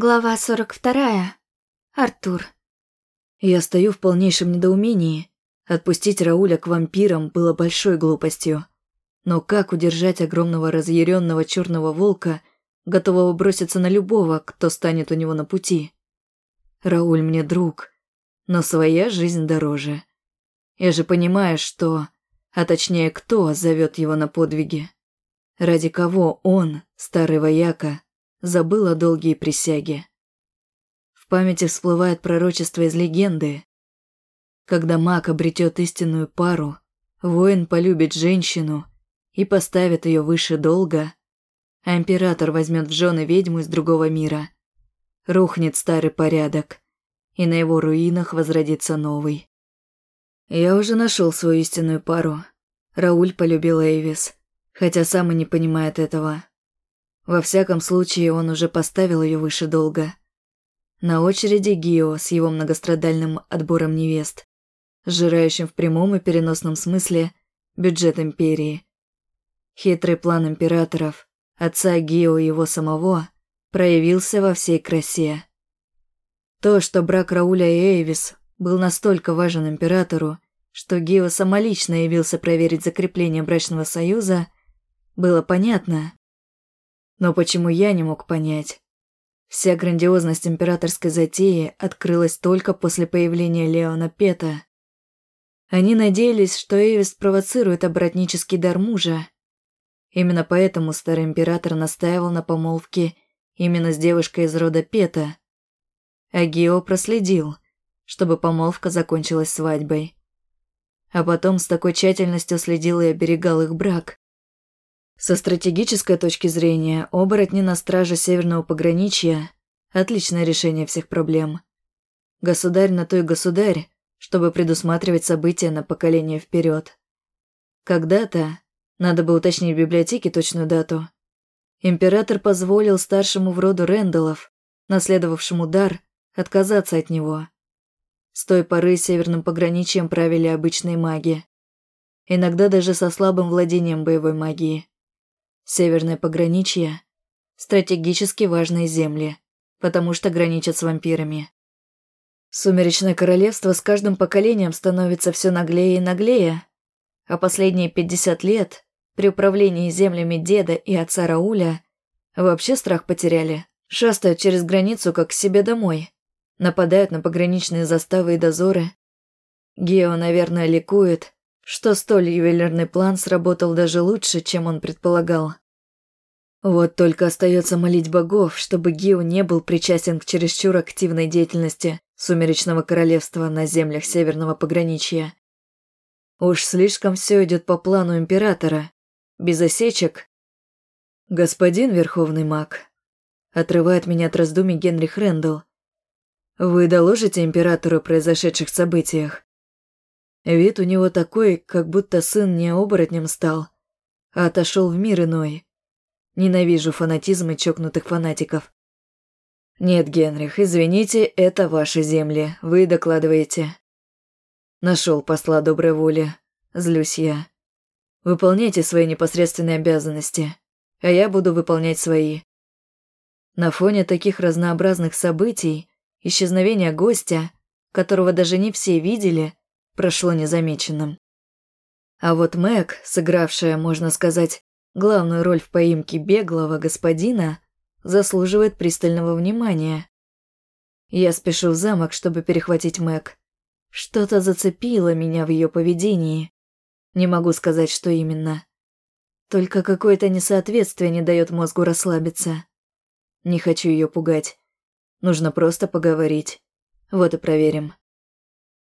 Глава 42. Артур. Я стою в полнейшем недоумении. Отпустить Рауля к вампирам было большой глупостью. Но как удержать огромного разъяренного черного волка, готового броситься на любого, кто станет у него на пути? Рауль мне друг, но своя жизнь дороже. Я же понимаю, что, а точнее кто, зовет его на подвиги. Ради кого он, старый вояка, забыл о долгие присяги. В памяти всплывает пророчество из легенды. Когда маг обретет истинную пару, воин полюбит женщину и поставит ее выше долга, а император возьмет в жены ведьму из другого мира. Рухнет старый порядок, и на его руинах возродится новый. Я уже нашел свою истинную пару. Рауль полюбил Эйвис, хотя сам и не понимает этого. Во всяком случае, он уже поставил ее выше долга. На очереди Гио с его многострадальным отбором невест, сжирающим в прямом и переносном смысле бюджет империи. Хитрый план императоров, отца Гио и его самого, проявился во всей красе. То, что брак Рауля и Эйвис был настолько важен императору, что Гио самолично явился проверить закрепление брачного союза, было понятно. Но почему я не мог понять? Вся грандиозность императорской затеи открылась только после появления Леона Пета. Они надеялись, что Эвис провоцирует обратнический дар мужа. Именно поэтому старый император настаивал на помолвке именно с девушкой из рода Пета. А Гео проследил, чтобы помолвка закончилась свадьбой. А потом с такой тщательностью следил и оберегал их брак, со стратегической точки зрения, оборотни на страже северного пограничья – отличное решение всех проблем. Государь на то государь, чтобы предусматривать события на поколение вперед. Когда-то, надо бы уточнить в библиотеке точную дату, император позволил старшему в роду Рэндаллов, наследовавшему дар, отказаться от него. С той поры северным пограничьем правили обычные маги. Иногда даже со слабым владением боевой магии. Северное пограничье – стратегически важные земли, потому что граничат с вампирами. Сумеречное королевство с каждым поколением становится все наглее и наглее, а последние 50 лет при управлении землями деда и отца Рауля вообще страх потеряли, шастают через границу как к себе домой, нападают на пограничные заставы и дозоры. Гео, наверное, ликует, что столь ювелирный план сработал даже лучше, чем он предполагал. Вот только остается молить богов, чтобы Гио не был причастен к чересчур активной деятельности Сумеречного Королевства на землях Северного пограничья. Уж слишком все идет по плану Императора. Без осечек. Господин Верховный Маг. Отрывает меня от раздумий Генрих Рэндалл. Вы доложите Императору о произошедших событиях? Вид у него такой, как будто сын не оборотнем стал, а отошел в мир иной. Ненавижу фанатизм и чокнутых фанатиков. Нет, Генрих, извините, это ваши земли, вы докладываете. Нашел посла доброй воли. Злюсь я. Выполняйте свои непосредственные обязанности, а я буду выполнять свои. На фоне таких разнообразных событий, исчезновения гостя, которого даже не все видели, прошло незамеченным. А вот Мэг, сыгравшая, можно сказать, главную роль в поимке беглого господина, заслуживает пристального внимания. Я спешу в замок, чтобы перехватить Мэг. Что-то зацепило меня в ее поведении. Не могу сказать, что именно. Только какое-то несоответствие не дает мозгу расслабиться. Не хочу ее пугать. Нужно просто поговорить. Вот и проверим.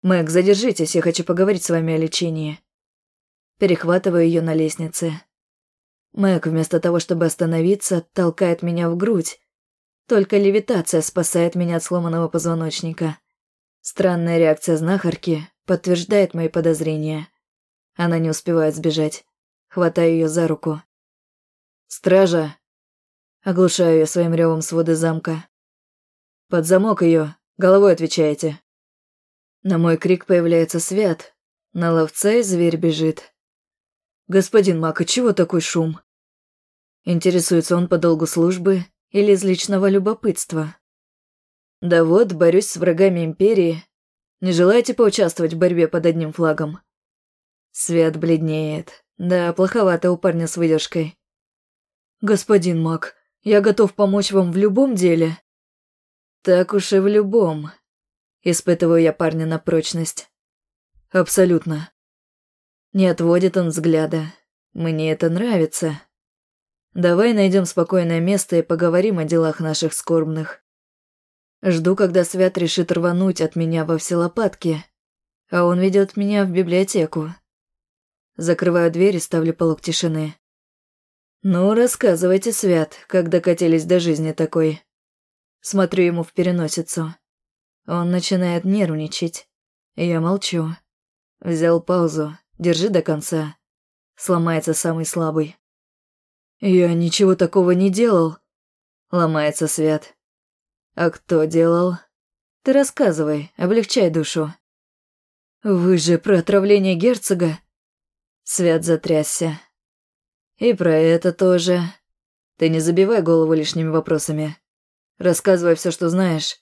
«Мэг, задержитесь, я хочу поговорить с вами о лечении». Перехватываю ее на лестнице. Мэг, вместо того, чтобы остановиться, толкает меня в грудь. Только левитация спасает меня от сломанного позвоночника. Странная реакция знахарки подтверждает мои подозрения. Она не успевает сбежать. Хватаю ее за руку. «Стража!» Оглушаю ее своим ревом своды замка. «Под замок ее, головой отвечаете!» На мой крик появляется свят. На ловца и зверь бежит. «Господин Мак, чего такой шум?» Интересуется он по долгу службы или из личного любопытства, Да вот, борюсь с врагами Империи. Не желаете поучаствовать в борьбе под одним флагом? Свет бледнеет. Да, плоховато у парня с выдержкой. Господин Мак, я готов помочь вам в любом деле. Так уж и в любом. Испытываю я парня на прочность. Абсолютно. Не отводит он взгляда. Мне это нравится. Давай найдем спокойное место и поговорим о делах наших скорбных. Жду, когда Свят решит рвануть от меня во все лопатки, а он ведет меня в библиотеку. Закрываю дверь и ставлю полок тишины. «Ну, рассказывайте, Свят, как докатились до жизни такой». Смотрю ему в переносицу. Он начинает нервничать. Я молчу. Взял паузу. Держи до конца. Сломается самый слабый. «Я ничего такого не делал», — ломается Свят. «А кто делал?» «Ты рассказывай, облегчай душу». «Вы же про отравление герцога?» Свят затрясся. «И про это тоже. Ты не забивай голову лишними вопросами. Рассказывай все, что знаешь».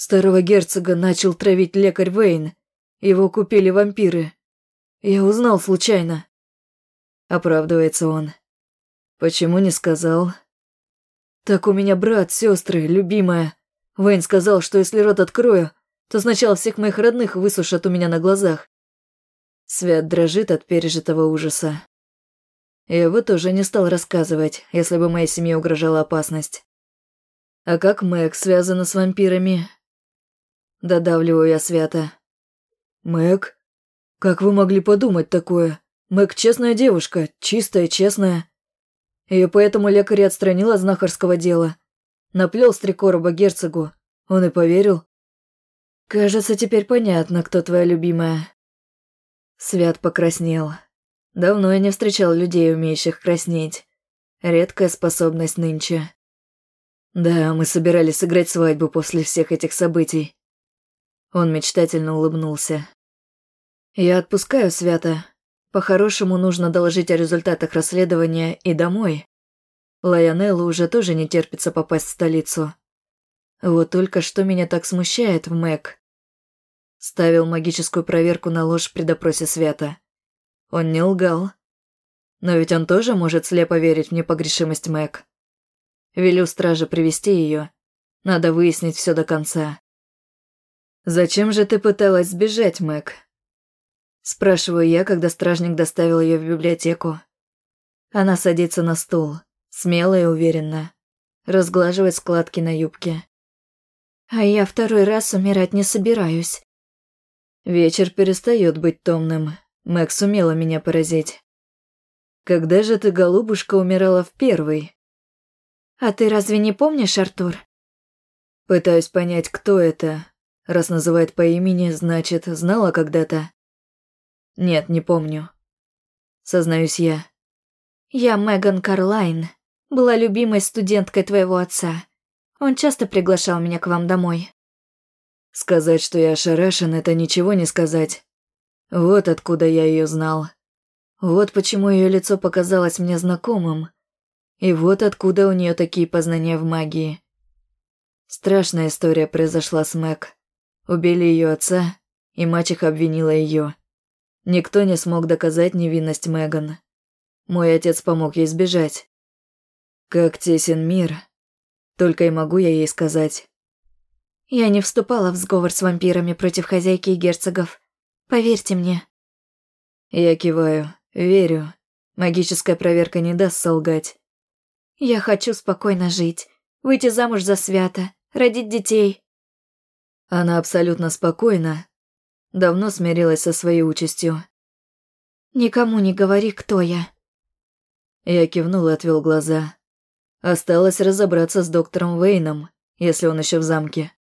Старого герцога начал травить лекарь Вейн. Его купили вампиры. Я узнал случайно. Оправдывается он. Почему не сказал? Так у меня брат, сестры, любимая. Вейн сказал, что если рот открою, то сначала всех моих родных высушат у меня на глазах. Свят дрожит от пережитого ужаса. Я бы тоже не стал рассказывать, если бы моей семье угрожала опасность. А как Мэг связана с вампирами? Додавливаю я свято. Мэг? Как вы могли подумать такое? Мэг честная девушка, чистая, честная. Ее поэтому лекарь отстранил от знахарского дела. Наплел с три короба герцогу. Он и поверил. Кажется, теперь понятно, кто твоя любимая. Свят покраснел. Давно я не встречал людей, умеющих краснеть. Редкая способность нынче. Да, мы собирались сыграть свадьбу после всех этих событий. Он мечтательно улыбнулся. Я отпускаю Свята, по-хорошему, нужно доложить о результатах расследования и домой. Лайонеллу уже тоже не терпится попасть в столицу. Вот только что меня так смущает в Мэг. Ставил магическую проверку на ложь при допросе Свята. Он не лгал. Но ведь он тоже может слепо верить в непогрешимость Мэг. Велю страже привести ее. Надо выяснить все до конца. «Зачем же ты пыталась сбежать, Мэг?» Спрашиваю я, когда стражник доставил ее в библиотеку. Она садится на стул, смело и уверенно. Разглаживает складки на юбке. А я второй раз умирать не собираюсь. Вечер перестает быть томным. Мэг сумела меня поразить. Когда же ты, голубушка, умирала в первый? А ты разве не помнишь, Артур? Пытаюсь понять, кто это. Раз называет по имени, значит, знала когда-то. Нет, не помню. Сознаюсь я. Я Меган Карлайн. Была любимой студенткой твоего отца. Он часто приглашал меня к вам домой. Сказать, что я ошарашен, это ничего не сказать. Вот откуда я ее знал. Вот почему ее лицо показалось мне знакомым. И вот откуда у нее такие познания в магии. Страшная история произошла с Мэг. Убили ее отца, и мачеха обвинила ее. Никто не смог доказать невинность Меган. Мой отец помог ей сбежать. Как тесен мир. Только и могу я ей сказать. Я не вступала в сговор с вампирами против хозяйки и герцогов. Поверьте мне. Я киваю. Верю. Магическая проверка не даст солгать. Я хочу спокойно жить. Выйти замуж за свято. Родить детей. Она абсолютно спокойна, Давно смирилась со своей участью. «Никому не говори, кто я». Я кивнул и отвел глаза. Осталось разобраться с доктором Вейном, если он еще в замке.